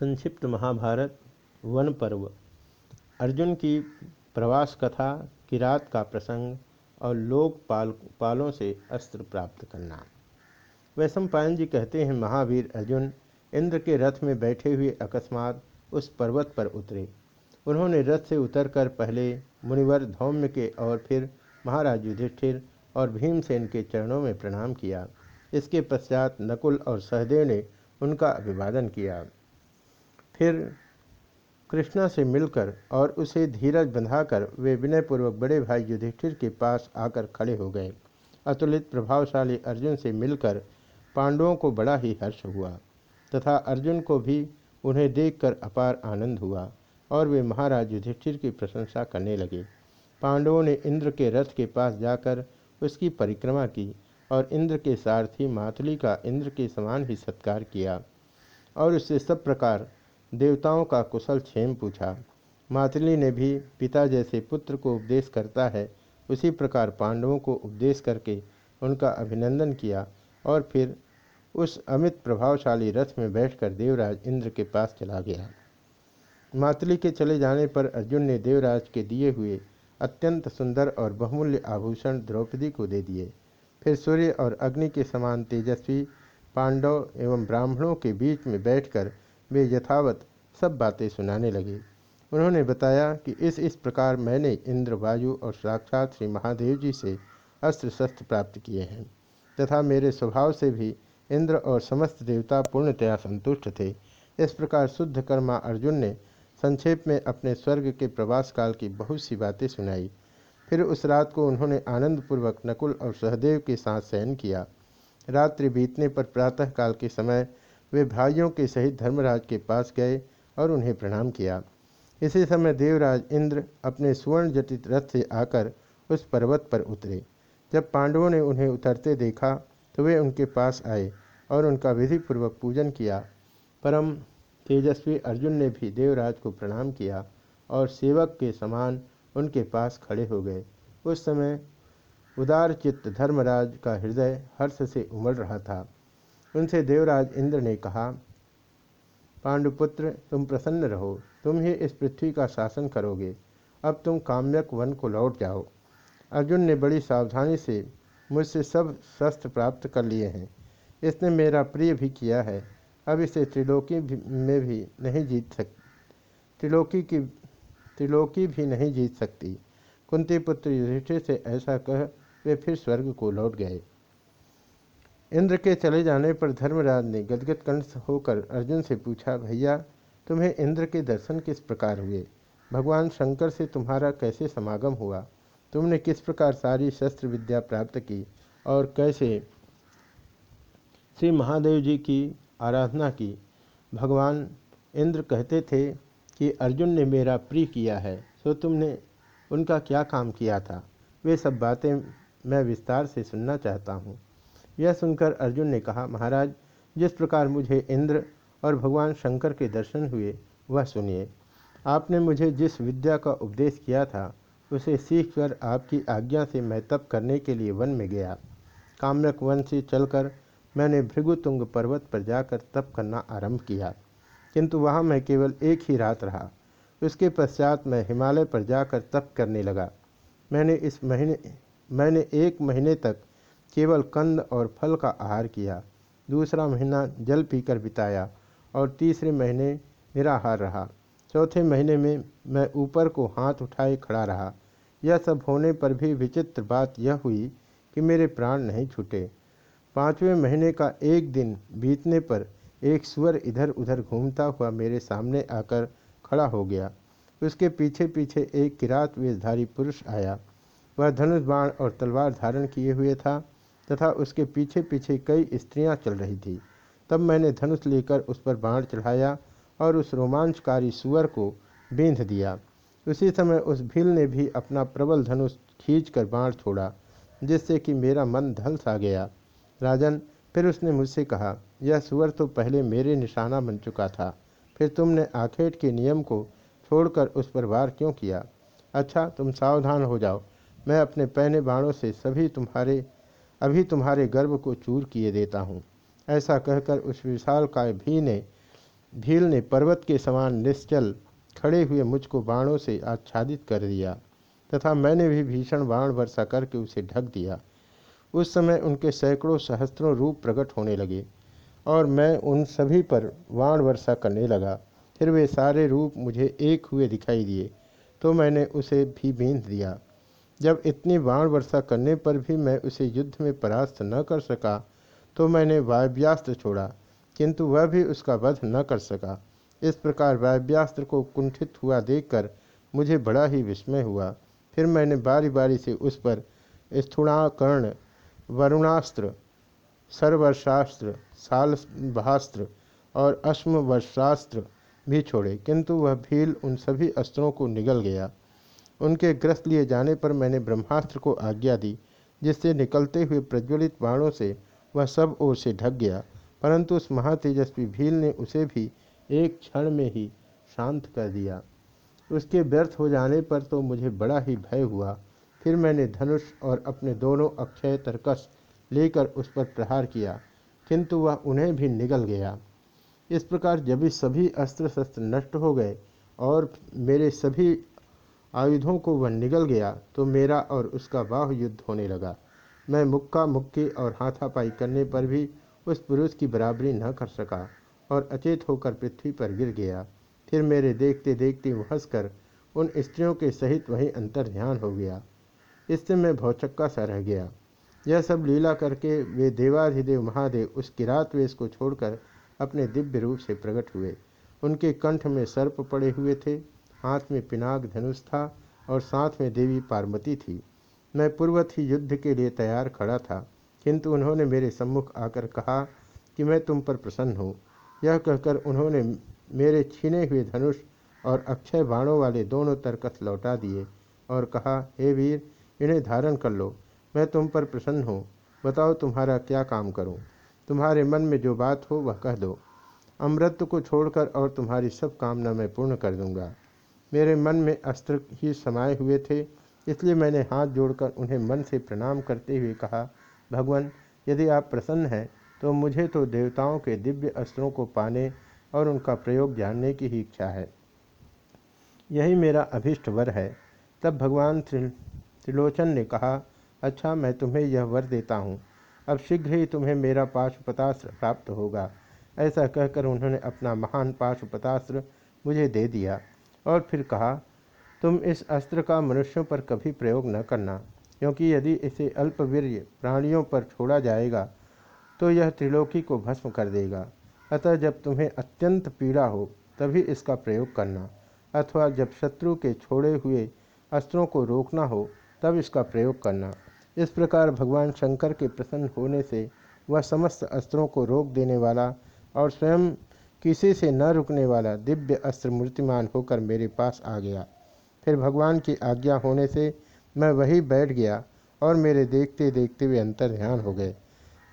संक्षिप्त महाभारत वन पर्व। अर्जुन की प्रवास कथा किरात का प्रसंग और लोक पाल, पालों से अस्त्र प्राप्त करना। वैशम पायन जी कहते हैं, महावीर अर्जुन, इंद्र के रथ में बैठे हुए अकस्मात उस पर्वत पर उतरे। उन्होंने रथ से उतरकर पहले मुनिवर धौम्य के और फिर महाराज युधिष्ठिर और भीमसेन के चरणों में प्रणाम किया। इसके पश्चात नकुल और सहदेव ने उनका अभिवादन किया। फिर कृष्णा से मिलकर और उसे धीरज बंधाकर वे विनयपूर्वक बड़े भाई युधिष्ठिर के पास आकर खड़े हो गए। अतुलित प्रभावशाली अर्जुन से मिलकर पांडवों को बड़ा ही हर्ष हुआ तथा अर्जुन को भी उन्हें देखकर अपार आनंद हुआ और वे महाराज युधिष्ठिर की प्रशंसा करने लगे। पांडवों ने इंद्र के रथ के पास जाकर उसकी परिक्रमा की और इंद्र के सारथी मातुली का इंद्र के समान ही सत्कार किया और उससे सब प्रकार देवताओं का कुशल क्षेम पूछा। मातली ने भी पिता जैसे पुत्र को उपदेश करता है, उसी प्रकार पांडवों को उपदेश करके उनका अभिनंदन किया और फिर उस अमित प्रभावशाली रथ में बैठकर देवराज इंद्र के पास चला गया। मातली के चले जाने पर अर्जुन ने देवराज के दिए हुए अत्यंत सुंदर और बहुमूल्य आभूषण द्रौपदी को दे दिए। फिर सूर्य और अग्नि के समान तेजस्वी पांडव एवं ब्राह्मणों के बीच में बैठकर वे यथावत सब बातें सुनाने लगे। उन्होंने बताया कि इस इस प्रकार मैंने इंद्र, वायु और साक्षात श्री महादेव जी से अस्त्र शस्त्र प्राप्त किए हैं। तथा मेरे स्वभाव से भी इंद्र और समस्त देवता पूर्णतया संतुष्ट थे। इस प्रकार शुद्ध कर्मा अर्जुन ने संक्षेप में अपने स्वर्ग के प्रवास काल की बहुत सी बातें सुनाई। फिर उस रात को उन्होंने आनंदपूर्वक नकुल और सहदेव के साथ शयन किया। रात्रि बीतने पर प्रातः काल के समय वे भाइयों के सहित धर्मराज के पास गए और उन्हें प्रणाम किया। इसी समय देवराज इंद्र अपने सुवर्ण जटित रथ से आकर उस पर्वत पर उतरे। जब पांडवों ने उन्हें उतरते देखा तो वे उनके पास आए और उनका विधिपूर्वक पूजन किया। परम तेजस्वी अर्जुन ने भी देवराज को प्रणाम किया और सेवक के समान उनके पास खड़े हो गए। उस समय उदार चित्त धर्मराज का हृदय हर्ष से उमड़ रहा था। उनसे देवराज इंद्र ने कहा, पांडुपुत्र, तुम प्रसन्न रहो। तुम ही इस पृथ्वी का शासन करोगे। अब तुम काम्यक वन को लौट जाओ। अर्जुन ने बड़ी सावधानी से मुझसे सब शस्त्र प्राप्त कर लिए हैं। इसने मेरा प्रिय भी किया है। अब इसे त्रिलोकी में भी नहीं जीत सक, त्रिलोकी की, त्रिलोकी भी नहीं जीत सकती। कुंती पुत्र युधिष्ठिर से ऐसा कह, वे फिर स्वर्ग को लौट गए। इंद्र के चले जाने पर धर्मराज ने गदगद कंठ होकर अर्जुन से पूछा, भैया, तुम्हें इंद्र के दर्शन किस प्रकार हुए? भगवान शंकर से तुम्हारा कैसे समागम हुआ? तुमने किस प्रकार सारी शस्त्र विद्या प्राप्त की? और कैसे श्री महादेव जी की आराधना की? भगवान इंद्र कहते थे कि अर्जुन ने मेरा प्रिय किया है सो तुमने उनका क्या काम किया था? वे सब बातें मैं विस्तार से सुनना चाहता हूँ। यह सुनकर अर्जुन ने कहा, महाराज, जिस प्रकार मुझे इंद्र और भगवान शंकर के दर्शन हुए, वह सुनिए। आपने मुझे जिस विद्या का उपदेश किया था, उसे सीखकर आपकी आज्ञा से मैं तप करने के लिए वन में गया। काम्यक वन से चलकर मैंने भृगुतुंग पर्वत पर जाकर तप करना आरंभ किया। किंतु वहाँ मैं केवल एक ही रात रहा। उसके पश्चात मैं हिमालय पर जाकर तप करने लगा। मैंने इस महीने, मैंने एक महीने तक केवल कंद और फल का आहार किया। दूसरा महीना जल पीकर बिताया और तीसरे महीने निराहार रहा। चौथे महीने में मैं ऊपर को हाथ उठाए खड़ा रहा। यह सब होने पर भी विचित्र बात यह हुई कि मेरे प्राण नहीं छूटे। पाँचवें महीने का एक दिन बीतने पर एक सुअर इधर उधर घूमता हुआ मेरे सामने आकर खड़ा हो गया। उसके पीछे पीछे एक किरात वेशधारी पुरुष आया। वह धनुष बाण और तलवार धारण किए हुए था। तथा उसके पीछे पीछे कई स्त्रियाँ चल रही थी। तब मैंने धनुष लेकर उस पर बाण चढ़ाया और उस रोमांचकारी सुअर को बींध दिया। उसी समय उस भील ने भी अपना प्रबल धनुष खींचकर बाण छोड़ा, जिससे कि मेरा मन धल सा गया। राजन, फिर उसने मुझसे कहा, यह सुअर तो पहले मेरे निशाना बन चुका था, फिर तुमने आखेट के नियम को छोड़कर उस पर वार क्यों किया? अच्छा तुम सावधान हो जाओ। मैं अपने पहने बाणों से सभी तुम्हारे अभी तुम्हारे गर्भ को चूर किए देता हूँ। ऐसा कहकर उस विशाल काय भी ने भील ने पर्वत के समान निश्चल खड़े हुए मुझको बाणों से आच्छादित कर दिया तथा मैंने भी भीषण बाण वर्षा करके उसे ढक दिया। उस समय उनके सैकड़ों सहस्त्रों रूप प्रकट होने लगे और मैं उन सभी पर वाण वर्षा करने लगा। फिर वे सारे रूप मुझे एक हुए दिखाई दिए तो मैंने उसे भी बींध दिया। जब इतनी बाण वर्षा करने पर भी मैं उसे युद्ध में परास्त न कर सका तो मैंने वायव्यास्त्र छोड़ा, किंतु वह भी उसका वध न कर सका। इस प्रकार वायव्यास्त्र को कुंठित हुआ देखकर मुझे बड़ा ही विस्मय हुआ। फिर मैंने बारी बारी से उस पर स्थूणाकर्ण वरुणास्त्र सर्वर्षास्त्र सालभास्त्र और अश्मवर्षास्त्र भी छोड़े, किंतु वह भील उन सभी अस्त्रों को निगल गया। उनके ग्रस्त लिए जाने पर मैंने ब्रह्मास्त्र को आज्ञा दी, जिससे निकलते हुए प्रज्वलित बाणों से वह सब ओर से ढक गया। परंतु उस महातेजस्वी भील ने उसे भी एक क्षण में ही शांत कर दिया। उसके व्यर्थ हो जाने पर तो मुझे बड़ा ही भय हुआ। फिर मैंने धनुष और अपने दोनों अक्षय तरकस लेकर उस पर प्रहार किया, किंतु वह उन्हें भी निगल गया। इस प्रकार जब सभी अस्त्र शस्त्र नष्ट हो गए और मेरे सभी आयुधों को वह निगल गया तो मेरा और उसका बाहु युद्ध होने लगा। मैं मुक्का मुक्की और हाथापाई करने पर भी उस पुरुष की बराबरी न कर सका और अचेत होकर पृथ्वी पर गिर गया। फिर मेरे देखते देखते हंसकर उन स्त्रियों के सहित वहीं अंतर ध्यान हो गया। इससे मैं भौचक्का सा रह गया। यह सब लीला करके वे देवाधिदेव महादेव उस किरात वेश को छोड़कर अपने दिव्य रूप से प्रकट हुए। उनके कंठ में सर्प पड़े हुए थे। हाथ में पिनाक धनुष था और साथ में देवी पार्वती थी। मैं पूर्वत ही युद्ध के लिए तैयार खड़ा था, किंतु उन्होंने मेरे सम्मुख आकर कहा कि मैं तुम पर प्रसन्न हूँ। यह कहकर उन्होंने मेरे छीने हुए धनुष और अक्षय बाणों वाले दोनों तरकस लौटा दिए और कहा, हे वीर, इन्हें धारण कर लो। मैं तुम पर प्रसन्न हूँ। बताओ तुम्हारा क्या काम करूँ? तुम्हारे मन में जो बात हो वह कह दो। अमृत को छोड़कर और तुम्हारी सब कामना मैं पूर्ण कर दूँगा। मेरे मन में अस्त्र ही समाये हुए थे। इसलिए मैंने हाथ जोड़कर उन्हें मन से प्रणाम करते हुए कहा, भगवान, यदि आप प्रसन्न हैं तो मुझे तो देवताओं के दिव्य अस्त्रों को पाने और उनका प्रयोग जानने की ही इच्छा है। यही मेरा अभिष्ट वर है। तब भगवान त्रिलोचन ने कहा अच्छा मैं तुम्हें यह वर देता हूँ। अब शीघ्र ही तुम्हें मेरा पाशुपतास्त्र प्राप्त होगा। ऐसा कहकर उन्होंने अपना महान पाशुपतास्त्र मुझे दे दिया। और फिर कहा, तुम इस अस्त्र का मनुष्यों पर कभी प्रयोग न करना, क्योंकि यदि इसे अल्पवीर्य प्राणियों पर छोड़ा जाएगा तो यह त्रिलोकी को भस्म कर देगा। अतः जब तुम्हें अत्यंत पीड़ा हो, तभी इसका प्रयोग करना। अथवा जब शत्रु के छोड़े हुए अस्त्रों को रोकना हो, तब इसका प्रयोग करना। इस प्रकार भगवान शंकर के प्रसन्न होने से वह समस्त अस्त्रों को रोक देने वाला और स्वयं किसी से न रुकने वाला दिव्य अस्त्र मूर्तिमान होकर मेरे पास आ गया। फिर भगवान की आज्ञा होने से मैं वही बैठ गया और मेरे देखते देखते वे अंतर ध्यान हो गए।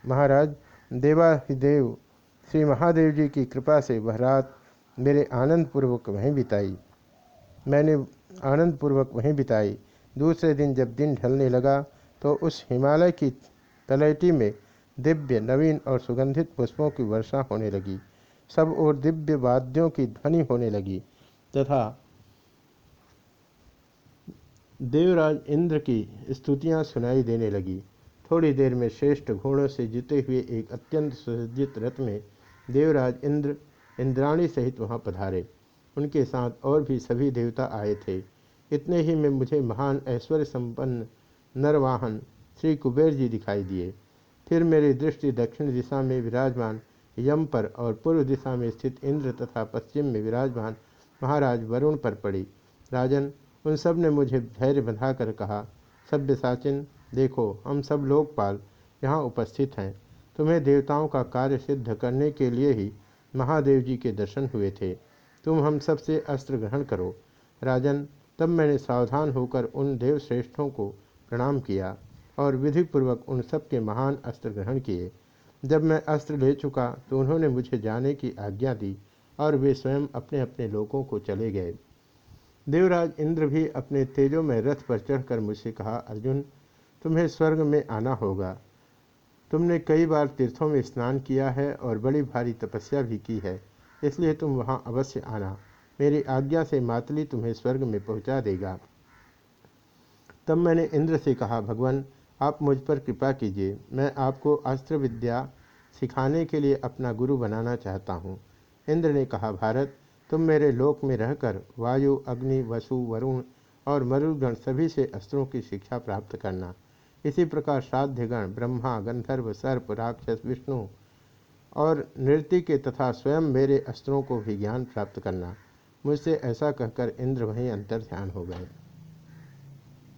महाराज, देवाधिदेव, श्री महादेव जी की कृपा से वह रात मेरे आनंदपूर्वक वहीं बिताई। मैंने आनंदपूर्वक वहीं बिताई। दूसरे दिन जब दिन ढलने लगा तो उस हिमालय की तलैटी में दिव्य, नवीन और सुगंधित पुष्पों की वर्षा होने लगी। सब और दिव्य वाद्यों की ध्वनि होने लगी, तथा देवराज इंद्र की स्तुतियाँ सुनाई देने लगी। थोड़ी देर में श्रेष्ठ घोड़ों से जीते हुए एक अत्यंत सुसज्जित रथ में देवराज इंद्र इंद्राणी सहित वहाँ पधारे। उनके साथ और भी सभी देवता आए थे। इतने ही में मुझे महान ऐश्वर्य संपन्न नरवाहन श्री कुबेर जी दिखाई दिए। फिर मेरी दृष्टि दक्षिण दिशा में विराजमान यम पर और पूर्व दिशा में स्थित इंद्र तथा पश्चिम में विराजमान महाराज वरुण पर पड़ी। राजन, उन सबने मुझे धैर्य बंधाकर कहा, सभ्य साचिन, देखो, हम सब लोकपाल यहाँ उपस्थित हैं। तुम्हें देवताओं का कार्य सिद्ध करने के लिए ही महादेव जी के दर्शन हुए थे। तुम हम सबसे अस्त्र ग्रहण करो। राजन, तब मैंने सावधान होकर उन देवश्रेष्ठों को प्रणाम किया और विधिपूर्वक उन सब के महान अस्त्र ग्रहण किए। जब मैं अस्त्र ले चुका तो उन्होंने मुझे जाने की आज्ञा दी और वे स्वयं अपने अपने लोगों को चले गए। देवराज इंद्र भी अपने तेजों में रथ पर चढ़कर मुझसे कहा, अर्जुन, तुम्हें स्वर्ग में आना होगा। तुमने कई बार तीर्थों में स्नान किया है और बड़ी भारी तपस्या भी की है, इसलिए तुम वहाँ अवश्य आना। मेरी आज्ञा से मातली तुम्हें स्वर्ग में पहुँचा देगा। तब मैंने इंद्र से कहा, भगवान आप मुझ पर कृपा कीजिए। मैं आपको अस्त्र विद्या सिखाने के लिए अपना गुरु बनाना चाहता हूँ। इंद्र ने कहा, भारत, तुम मेरे लोक में रहकर वायु, अग्नि, वसु, वरुण और मरुगण सभी से अस्त्रों की शिक्षा प्राप्त करना। इसी प्रकार श्राद्धगण, ब्रह्मा, गंधर्व, सर्प, राक्षस, विष्णु और नृत्य के तथा स्वयं मेरे अस्त्रों को भी ज्ञान प्राप्त करना। मुझसे ऐसा कहकर इंद्र वहीं अंतर ध्यान हो गए।